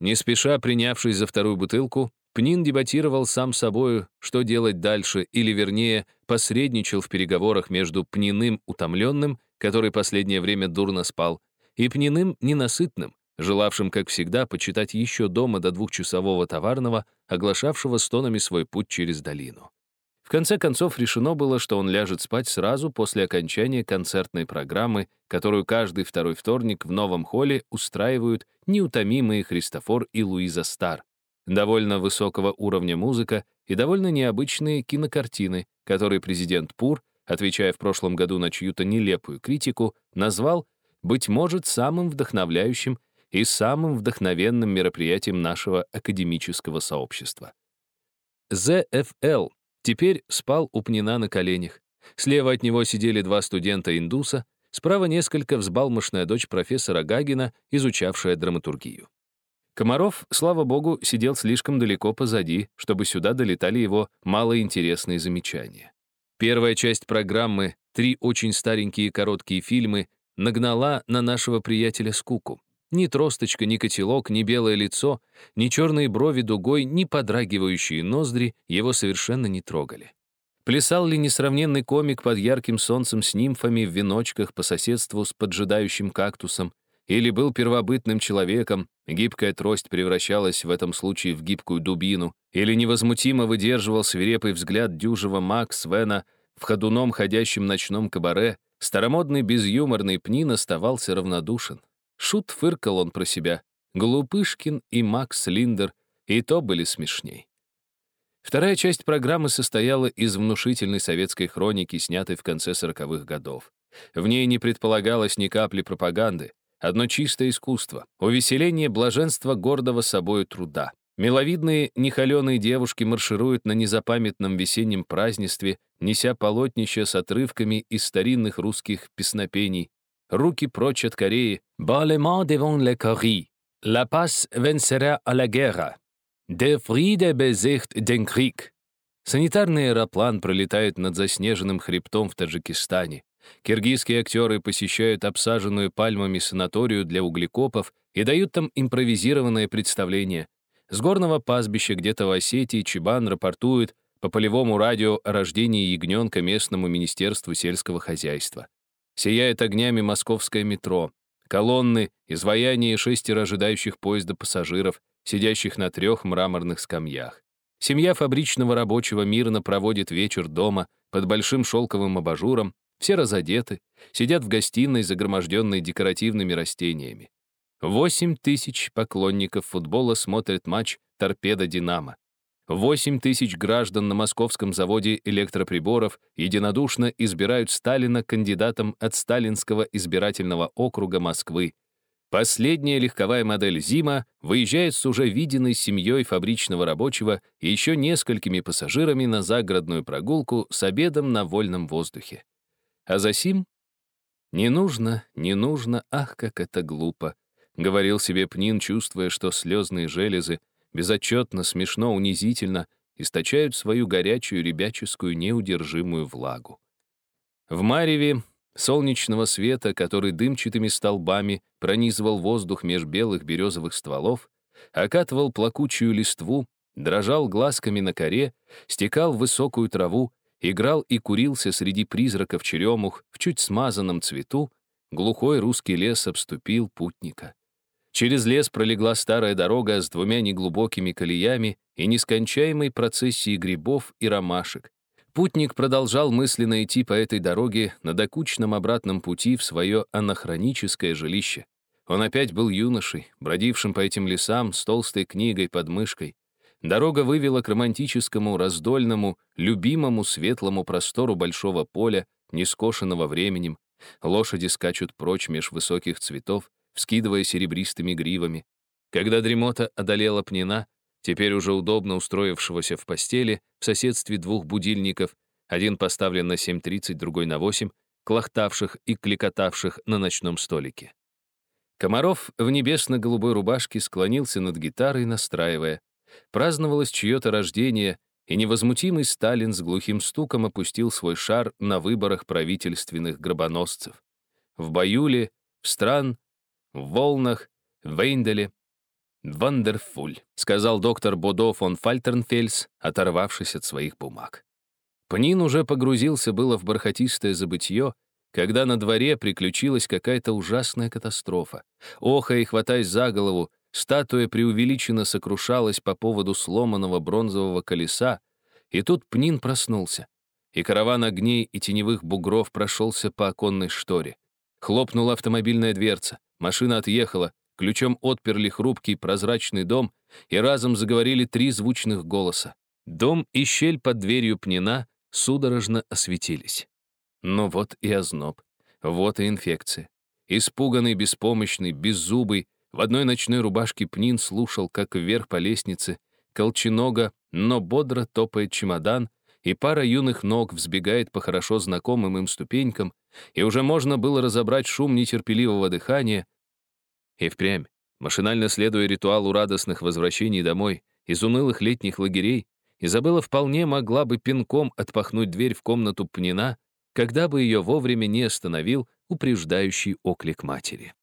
Не спеша принявшись за вторую бутылку, Пнин дебатировал сам собою, что делать дальше, или, вернее, посредничал в переговорах между Пниным утомленным, который последнее время дурно спал, и Пниным ненасытным, желавшим, как всегда, почитать еще дома до двухчасового товарного, оглашавшего стонами свой путь через долину. Конце концов, решено было, что он ляжет спать сразу после окончания концертной программы, которую каждый второй вторник в новом холле устраивают неутомимые Христофор и Луиза Стар. Довольно высокого уровня музыка и довольно необычные кинокартины, которые президент Пур, отвечая в прошлом году на чью-то нелепую критику, назвал, быть может, самым вдохновляющим и самым вдохновенным мероприятием нашего академического сообщества. ЗФЛ теперь спал у Пнина на коленях. Слева от него сидели два студента-индуса, справа несколько взбалмошная дочь профессора Гагина, изучавшая драматургию. Комаров, слава богу, сидел слишком далеко позади, чтобы сюда долетали его малоинтересные замечания. Первая часть программы, три очень старенькие короткие фильмы, нагнала на нашего приятеля скуку. Ни тросточка, ни котелок, ни белое лицо, ни черные брови дугой, ни подрагивающие ноздри его совершенно не трогали. Плясал ли несравненный комик под ярким солнцем с нимфами в веночках по соседству с поджидающим кактусом, или был первобытным человеком, гибкая трость превращалась в этом случае в гибкую дубину, или невозмутимо выдерживал свирепый взгляд дюжего Макс Вена в ходуном ходящем ночном кабаре, старомодный безюморный Пнин оставался равнодушен. Шут фыркал он про себя. Глупышкин и Макс Линдер и то были смешней. Вторая часть программы состояла из внушительной советской хроники, снятой в конце сороковых годов. В ней не предполагалось ни капли пропаганды, одно чистое искусство, увеселение блаженства гордого собою труда. Миловидные, нехоленые девушки маршируют на незапамятном весеннем празднестве, неся полотнища с отрывками из старинных русских песнопений, руки прочь от Кореи. «Балlement devant le Corée. La paz vencerá a la guerra. De Friede besiegt den Krieg». Санитарный аэроплан пролетает над заснеженным хребтом в Таджикистане. Киргизские актеры посещают обсаженную пальмами санаторию для углекопов и дают там импровизированное представление. С горного пастбища где-то в Осетии Чебан рапортует по полевому радио о рождении ягненка местному министерству сельского хозяйства. Сияет огнями московское метро. Колонны, изваяние шестеро ожидающих поезда пассажиров, сидящих на трех мраморных скамьях. Семья фабричного рабочего мирно проводит вечер дома под большим шелковым абажуром, все разодеты, сидят в гостиной, загроможденной декоративными растениями. Восемь тысяч поклонников футбола смотрят матч «Торпедо-Динамо». 8 тысяч граждан на московском заводе электроприборов единодушно избирают Сталина кандидатом от Сталинского избирательного округа Москвы. Последняя легковая модель «Зима» выезжает с уже виденной семьей фабричного рабочего и еще несколькими пассажирами на загородную прогулку с обедом на вольном воздухе. А за сим «Не нужно, не нужно, ах, как это глупо», — говорил себе Пнин, чувствуя, что слезные железы безотчетно, смешно, унизительно источают свою горячую ребяческую неудержимую влагу. В Мареве солнечного света, который дымчатыми столбами пронизывал воздух меж белых березовых стволов, окатывал плакучую листву, дрожал глазками на коре, стекал в высокую траву, играл и курился среди призраков черемух в чуть смазанном цвету, глухой русский лес обступил путника. Через лес пролегла старая дорога с двумя неглубокими колеями и нескончаемой процессией грибов и ромашек. Путник продолжал мысленно идти по этой дороге на докучном обратном пути в свое анахроническое жилище. Он опять был юношей, бродившим по этим лесам с толстой книгой под мышкой. Дорога вывела к романтическому, раздольному, любимому светлому простору большого поля, нескошенного временем. Лошади скачут прочь меж высоких цветов, вскидывая серебристыми гривами. Когда дремота одолела пнина, теперь уже удобно устроившегося в постели, в соседстве двух будильников, один поставлен на 7.30, другой на 8, клохтавших и кликотавших на ночном столике. Комаров в небесно-голубой рубашке склонился над гитарой, настраивая. Праздновалось чье-то рождение, и невозмутимый Сталин с глухим стуком опустил свой шар на выборах правительственных гробоносцев. В Баюле, в стран в Волнах, в Вейнделе. «Вандерфуль», — сказал доктор Бодо фон Фальтернфельс, оторвавшись от своих бумаг. Пнин уже погрузился было в бархатистое забытье, когда на дворе приключилась какая-то ужасная катастрофа. Охая и хватаясь за голову, статуя преувеличенно сокрушалась по поводу сломанного бронзового колеса, и тут Пнин проснулся, и караван огней и теневых бугров прошелся по оконной шторе. Хлопнула автомобильная дверца, машина отъехала, ключом отперли хрупкий прозрачный дом, и разом заговорили три звучных голоса. Дом и щель под дверью Пнина судорожно осветились. Но вот и озноб, вот и инфекция. Испуганный, беспомощный, беззубый, в одной ночной рубашке Пнин слушал, как вверх по лестнице, колченога, но бодро топает чемодан, и пара юных ног взбегает по хорошо знакомым им ступенькам, и уже можно было разобрать шум нетерпеливого дыхания. И впрямь, машинально следуя ритуалу радостных возвращений домой из унылых летних лагерей, Изабелла вполне могла бы пинком отпахнуть дверь в комнату Пнина, когда бы ее вовремя не остановил упреждающий оклик матери.